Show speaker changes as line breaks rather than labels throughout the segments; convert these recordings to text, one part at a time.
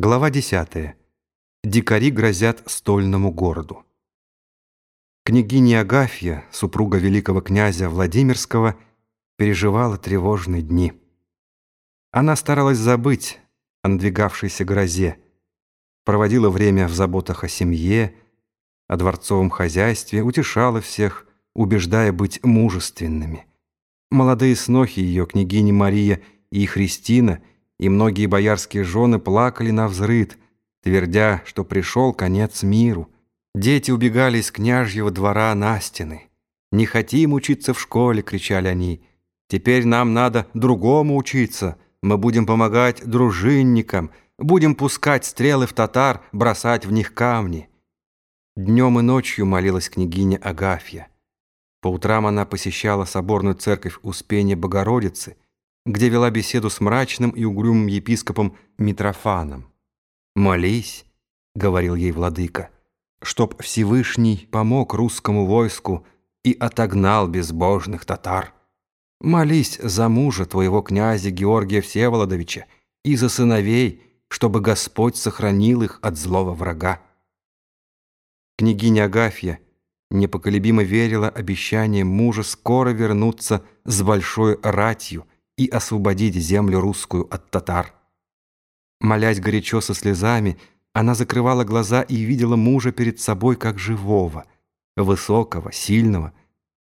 Глава 10. Дикари грозят стольному городу. Княгиня Агафья, супруга великого князя Владимирского, переживала тревожные дни. Она старалась забыть о надвигавшейся грозе, проводила время в заботах о семье, о дворцовом хозяйстве, утешала всех, убеждая быть мужественными. Молодые снохи ее, княгини Мария и Христина – и многие боярские жены плакали на взрыд, твердя, что пришел конец миру. Дети убегали из княжьего двора на стены. «Не хотим учиться в школе!» — кричали они. «Теперь нам надо другому учиться. Мы будем помогать дружинникам, будем пускать стрелы в татар, бросать в них камни». Днем и ночью молилась княгиня Агафья. По утрам она посещала соборную церковь Успения Богородицы — где вела беседу с мрачным и угрюмым епископом Митрофаном. «Молись», — говорил ей владыка, «чтоб Всевышний помог русскому войску и отогнал безбожных татар. Молись за мужа твоего князя Георгия Всеволодовича и за сыновей, чтобы Господь сохранил их от злого врага». Княгиня Агафья непоколебимо верила обещаниям мужа скоро вернуться с большой ратью, и освободить землю русскую от татар. Молясь горячо со слезами, она закрывала глаза и видела мужа перед собой как живого, высокого, сильного,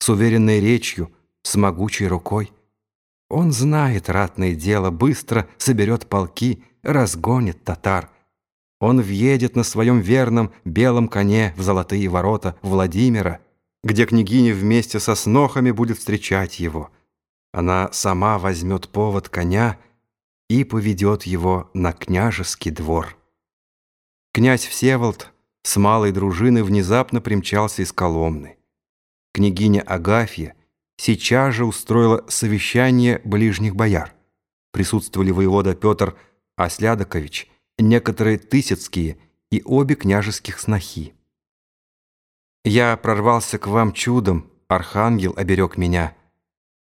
с уверенной речью, с могучей рукой. Он знает ратное дело, быстро соберет полки, разгонит татар. Он въедет на своем верном белом коне в золотые ворота Владимира, где княгиня вместе со снохами будет встречать его — она сама возьмет повод коня и поведет его на княжеский двор. Князь Всеволод с малой дружиной внезапно примчался из Коломны. Княгиня Агафья сейчас же устроила совещание ближних бояр. Присутствовали воевода Петр Ослядокович, некоторые тысяцкие и обе княжеских снохи. «Я прорвался к вам чудом, архангел оберег меня»,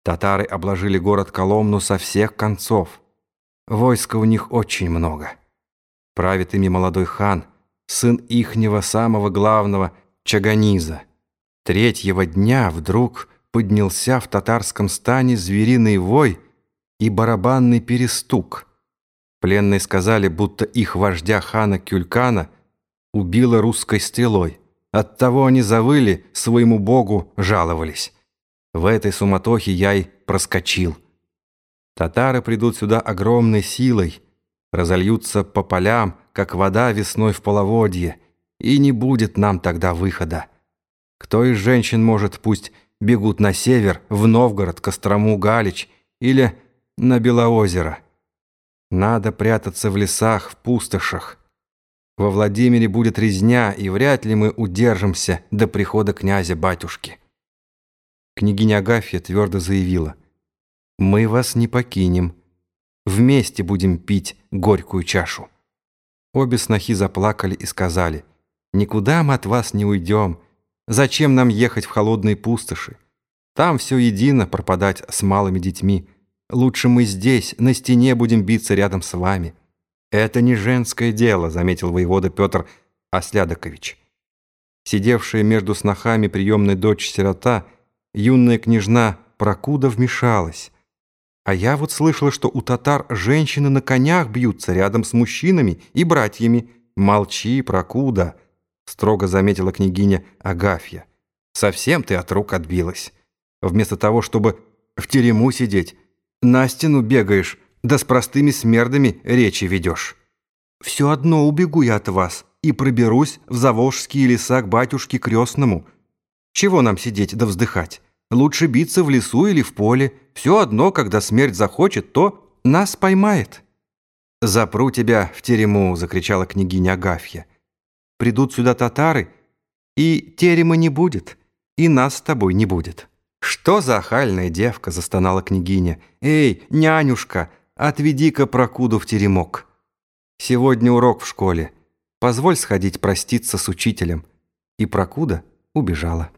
Татары обложили город Коломну со всех концов. Войска у них очень много. Правит ими молодой хан, сын ихнего самого главного Чаганиза. Третьего дня вдруг поднялся в татарском стане звериный вой и барабанный перестук. Пленные сказали, будто их вождя хана Кюлькана убило русской стрелой. Оттого они завыли, своему богу жаловались. В этой суматохе я и проскочил. Татары придут сюда огромной силой, разольются по полям, как вода весной в половодье, и не будет нам тогда выхода. Кто из женщин может, пусть бегут на север, в Новгород, Кострому, Галич или на Белоозеро. Надо прятаться в лесах, в пустошах. Во Владимире будет резня, и вряд ли мы удержимся до прихода князя-батюшки. Княгиня Агафья твердо заявила, «Мы вас не покинем. Вместе будем пить горькую чашу». Обе снохи заплакали и сказали, «Никуда мы от вас не уйдем. Зачем нам ехать в холодные пустоши? Там все едино пропадать с малыми детьми. Лучше мы здесь, на стене, будем биться рядом с вами». «Это не женское дело», — заметил воевода Петр Ослядокович. Сидевшая между снохами приемная дочь-сирота — юная княжна Прокуда вмешалась. А я вот слышала, что у татар женщины на конях бьются рядом с мужчинами и братьями. Молчи, Прокуда, строго заметила княгиня Агафья. Совсем ты от рук отбилась. Вместо того, чтобы в терему сидеть, на стену бегаешь, да с простыми смердами речи ведешь. Все одно убегу я от вас и проберусь в заволжские леса к батюшке крестному, чего нам сидеть да вздыхать? Лучше биться в лесу или в поле. Все одно, когда смерть захочет, то нас поймает». «Запру тебя в терему!» — закричала княгиня Агафья. «Придут сюда татары, и терема не будет, и нас с тобой не будет». «Что за охальная девка?» — застонала княгиня. «Эй, нянюшка, отведи-ка прокуду в теремок. Сегодня урок в школе. Позволь сходить проститься с учителем». И прокуда убежала.